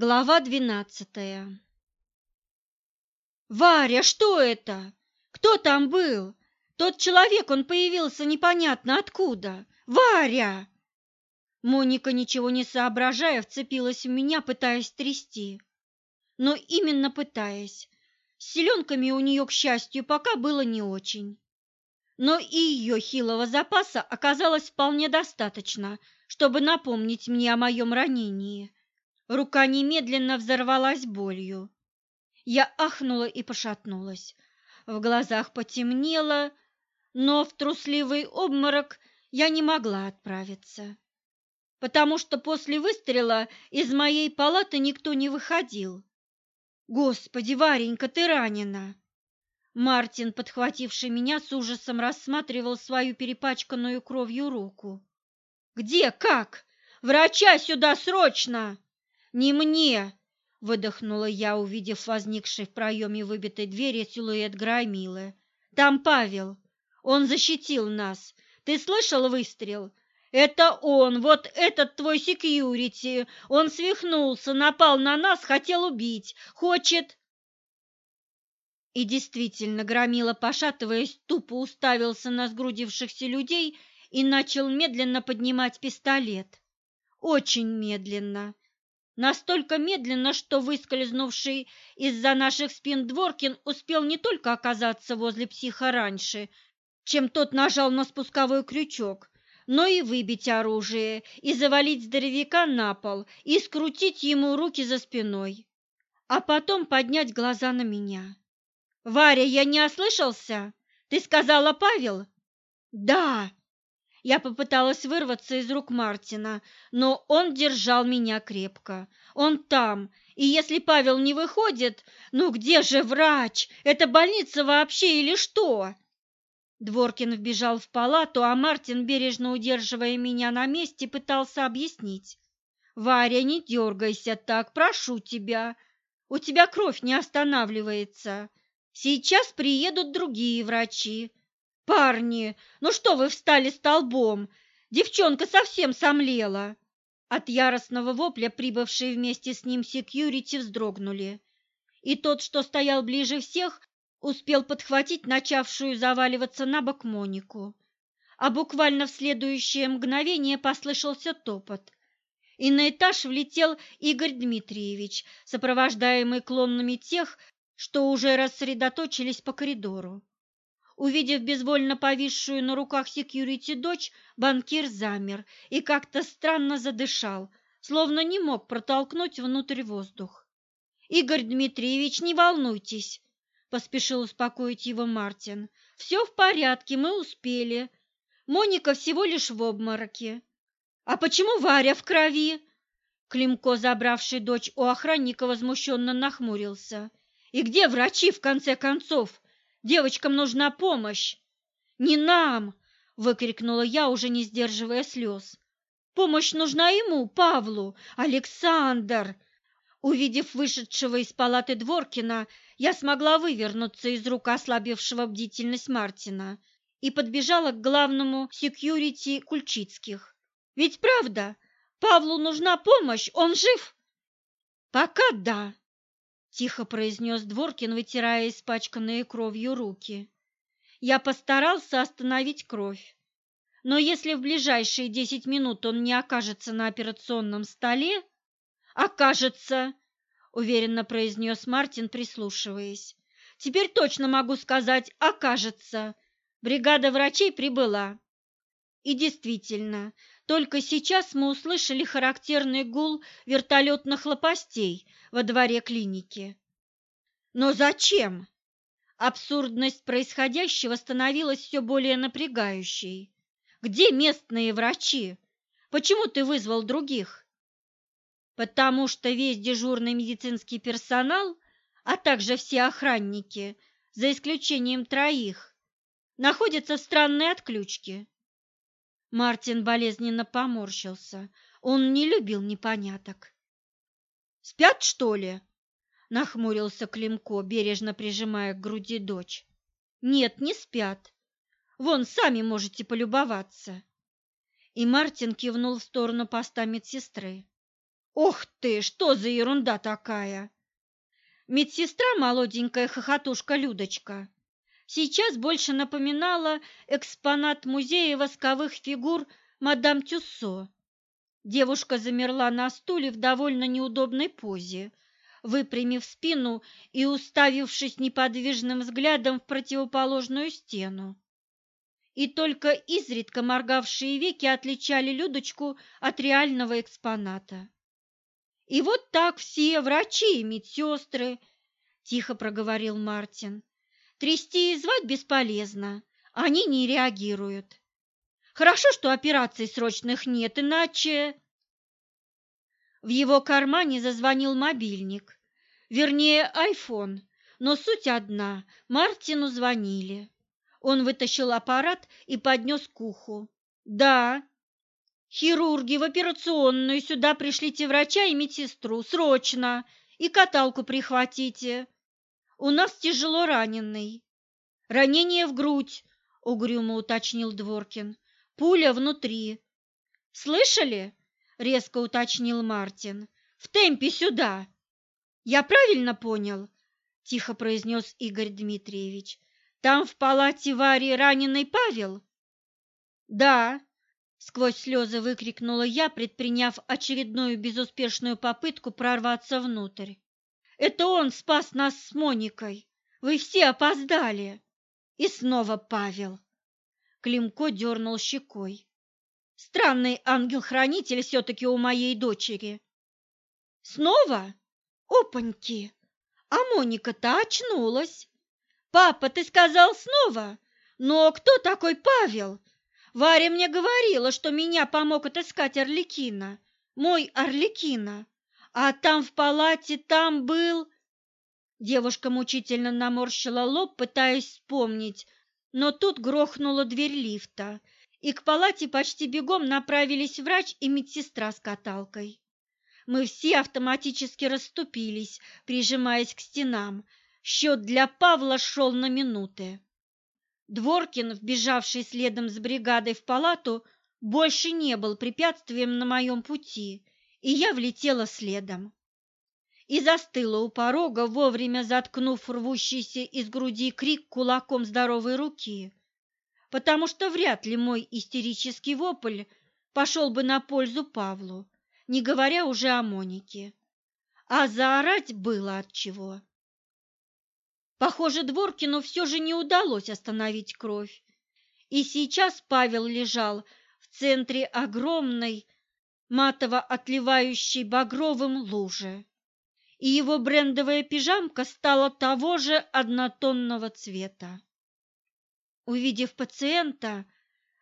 Глава двенадцатая «Варя, что это? Кто там был? Тот человек, он появился непонятно откуда. Варя!» Моника, ничего не соображая, вцепилась в меня, пытаясь трясти. Но именно пытаясь. С селенками у нее, к счастью, пока было не очень. Но и ее хилого запаса оказалось вполне достаточно, чтобы напомнить мне о моем ранении. Рука немедленно взорвалась болью. Я ахнула и пошатнулась. В глазах потемнело, но в трусливый обморок я не могла отправиться, потому что после выстрела из моей палаты никто не выходил. «Господи, Варенька, ты ранена!» Мартин, подхвативший меня, с ужасом рассматривал свою перепачканную кровью руку. «Где? Как? Врача сюда срочно!» «Не мне!» – выдохнула я, увидев возникший в проеме выбитой двери силуэт Громилы. «Там Павел! Он защитил нас! Ты слышал выстрел? Это он, вот этот твой секьюрити! Он свихнулся, напал на нас, хотел убить, хочет...» И действительно, Громила, пошатываясь, тупо уставился на сгрудившихся людей и начал медленно поднимать пистолет. Очень медленно, Настолько медленно, что выскользнувший из-за наших спин Дворкин успел не только оказаться возле психа раньше, чем тот нажал на спусковой крючок, но и выбить оружие, и завалить здоровяка на пол, и скрутить ему руки за спиной, а потом поднять глаза на меня. «Варя, я не ослышался? Ты сказала Павел?» «Да!» Я попыталась вырваться из рук Мартина, но он держал меня крепко. Он там, и если Павел не выходит, ну где же врач? Это больница вообще или что? Дворкин вбежал в палату, а Мартин, бережно удерживая меня на месте, пытался объяснить. «Варя, не дергайся так, прошу тебя. У тебя кровь не останавливается. Сейчас приедут другие врачи. «Парни, ну что вы встали столбом? Девчонка совсем сомлела!» От яростного вопля прибывшие вместе с ним секьюрити вздрогнули. И тот, что стоял ближе всех, успел подхватить начавшую заваливаться на бок Монику. А буквально в следующее мгновение послышался топот. И на этаж влетел Игорь Дмитриевич, сопровождаемый клонными тех, что уже рассредоточились по коридору. Увидев безвольно повисшую на руках секьюрити дочь, банкир замер и как-то странно задышал, словно не мог протолкнуть внутрь воздух. «Игорь Дмитриевич, не волнуйтесь», – поспешил успокоить его Мартин. «Все в порядке, мы успели. Моника всего лишь в обмороке». «А почему Варя в крови?» Климко, забравший дочь у охранника, возмущенно нахмурился. «И где врачи, в конце концов? Девочкам нужна помощь. Не нам, выкрикнула я, уже не сдерживая слез. Помощь нужна ему, Павлу, Александр. Увидев вышедшего из палаты Дворкина, я смогла вывернуться из рук ослабевшего бдительность Мартина и подбежала к главному секьюрити Кульчицких. Ведь правда, Павлу нужна помощь, он жив? Пока да, тихо произнес Дворкин, вытирая испачканные кровью руки. Я постарался остановить кровь. Но если в ближайшие десять минут он не окажется на операционном столе, окажется, уверенно произнес Мартин, прислушиваясь. Теперь точно могу сказать, окажется. Бригада врачей прибыла. И действительно, только сейчас мы услышали характерный гул вертолетных лопастей во дворе клиники. Но зачем? Абсурдность происходящего становилась все более напрягающей. Где местные врачи? Почему ты вызвал других? Потому что весь дежурный медицинский персонал, а также все охранники, за исключением троих, находятся в странной отключке. Мартин болезненно поморщился. Он не любил непоняток. «Спят, что ли?» – нахмурился Климко, бережно прижимая к груди дочь. «Нет, не спят. Вон, сами можете полюбоваться». И Мартин кивнул в сторону поста медсестры. Ох ты, что за ерунда такая! Медсестра, молоденькая хохотушка Людочка, сейчас больше напоминала экспонат музея восковых фигур мадам Тюссо. Девушка замерла на стуле в довольно неудобной позе, выпрямив спину и уставившись неподвижным взглядом в противоположную стену. И только изредка моргавшие веки отличали Людочку от реального экспоната. И вот так все, врачи и медсестры, — тихо проговорил Мартин. Трясти и звать бесполезно, они не реагируют. Хорошо, что операций срочных нет, иначе... В его кармане зазвонил мобильник, вернее, айфон, но суть одна – Мартину звонили. Он вытащил аппарат и поднес к уху. «Да, «Хирурги в операционную, сюда пришлите врача и медсестру, срочно, и каталку прихватите. У нас тяжело раненый». «Ранение в грудь», — угрюмо уточнил Дворкин. «Пуля внутри». «Слышали?» — резко уточнил Мартин. «В темпе сюда!» «Я правильно понял?» — тихо произнес Игорь Дмитриевич. «Там в палате Вари раненый Павел?» «Да», Сквозь слезы выкрикнула я, предприняв очередную безуспешную попытку прорваться внутрь. «Это он спас нас с Моникой! Вы все опоздали!» И снова Павел. Климко дернул щекой. «Странный ангел-хранитель все-таки у моей дочери!» «Снова? Опаньки! А Моника-то очнулась!» «Папа, ты сказал снова? Но кто такой Павел? Варя мне говорила, что меня помог отыскать Орликина, мой Орликина. А там в палате, там был... Девушка мучительно наморщила лоб, пытаясь вспомнить, но тут грохнула дверь лифта, и к палате почти бегом направились врач и медсестра с каталкой. Мы все автоматически расступились, прижимаясь к стенам. Счет для Павла шел на минуты. Дворкин, вбежавший следом с бригадой в палату, больше не был препятствием на моем пути, и я влетела следом. И застыла у порога, вовремя заткнув рвущийся из груди крик кулаком здоровой руки, потому что вряд ли мой истерический вопль пошел бы на пользу Павлу, не говоря уже о Монике. А заорать было от чего. Похоже, Дворкину все же не удалось остановить кровь. И сейчас Павел лежал в центре огромной, матово отливающей багровым лужи. И его брендовая пижамка стала того же однотонного цвета. Увидев пациента,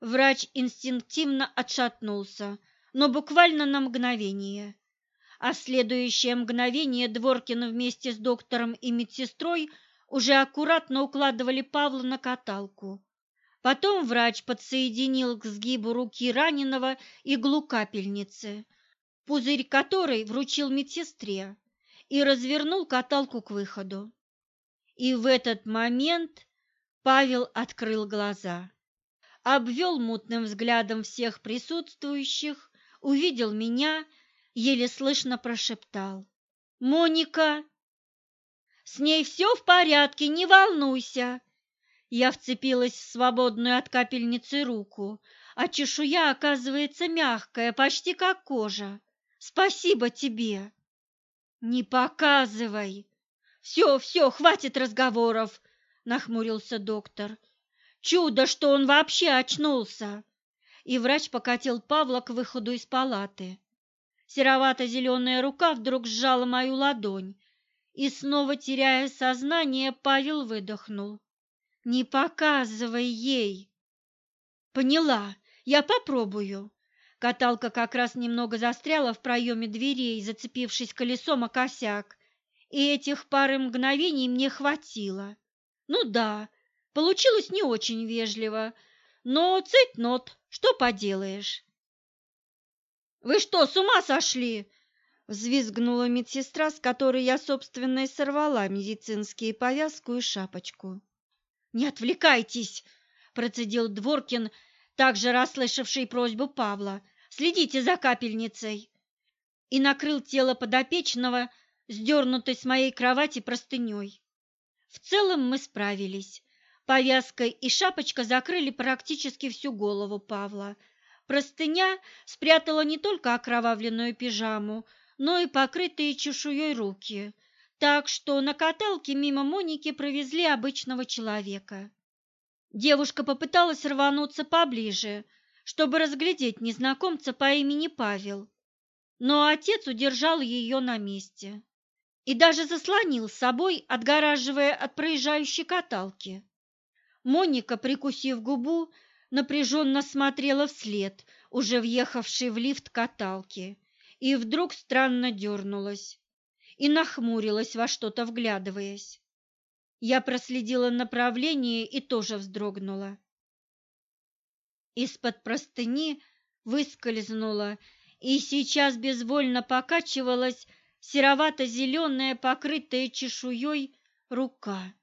врач инстинктивно отшатнулся, но буквально на мгновение. А следующее мгновение Дворкин вместе с доктором и медсестрой – уже аккуратно укладывали Павла на каталку. Потом врач подсоединил к сгибу руки раненого иглу капельницы, пузырь которой вручил медсестре, и развернул каталку к выходу. И в этот момент Павел открыл глаза, обвел мутным взглядом всех присутствующих, увидел меня, еле слышно прошептал. «Моника!» С ней все в порядке, не волнуйся. Я вцепилась в свободную от капельницы руку, а чешуя оказывается мягкая, почти как кожа. Спасибо тебе. Не показывай. Все, все, хватит разговоров, нахмурился доктор. Чудо, что он вообще очнулся. И врач покатил Павла к выходу из палаты. Серовато-зеленая рука вдруг сжала мою ладонь, и снова теряя сознание, Павел выдохнул. «Не показывай ей!» «Поняла, я попробую». Каталка как раз немного застряла в проеме дверей, зацепившись колесом о косяк, и этих пары мгновений мне хватило. Ну да, получилось не очень вежливо, но цейтнот, что поделаешь. «Вы что, с ума сошли?» Взвизгнула медсестра, с которой я, собственно, и сорвала медицинские повязку и шапочку. «Не отвлекайтесь!» – процедил Дворкин, также расслышавший просьбу Павла. «Следите за капельницей!» и накрыл тело подопечного, сдернутой с моей кровати простыней. В целом мы справились. Повязка и шапочка закрыли практически всю голову Павла. Простыня спрятала не только окровавленную пижаму, но и покрытые чешуей руки, так что на каталке мимо Моники провезли обычного человека. Девушка попыталась рвануться поближе, чтобы разглядеть незнакомца по имени Павел, но отец удержал ее на месте и даже заслонил с собой, отгораживая от проезжающей каталки. Моника, прикусив губу, напряженно смотрела вслед, уже въехавшей в лифт каталки, и вдруг странно дернулась и нахмурилась во что-то вглядываясь. Я проследила направление и тоже вздрогнула. Из-под простыни выскользнула и сейчас безвольно покачивалась серовато-зеленая, покрытая чешуей рука.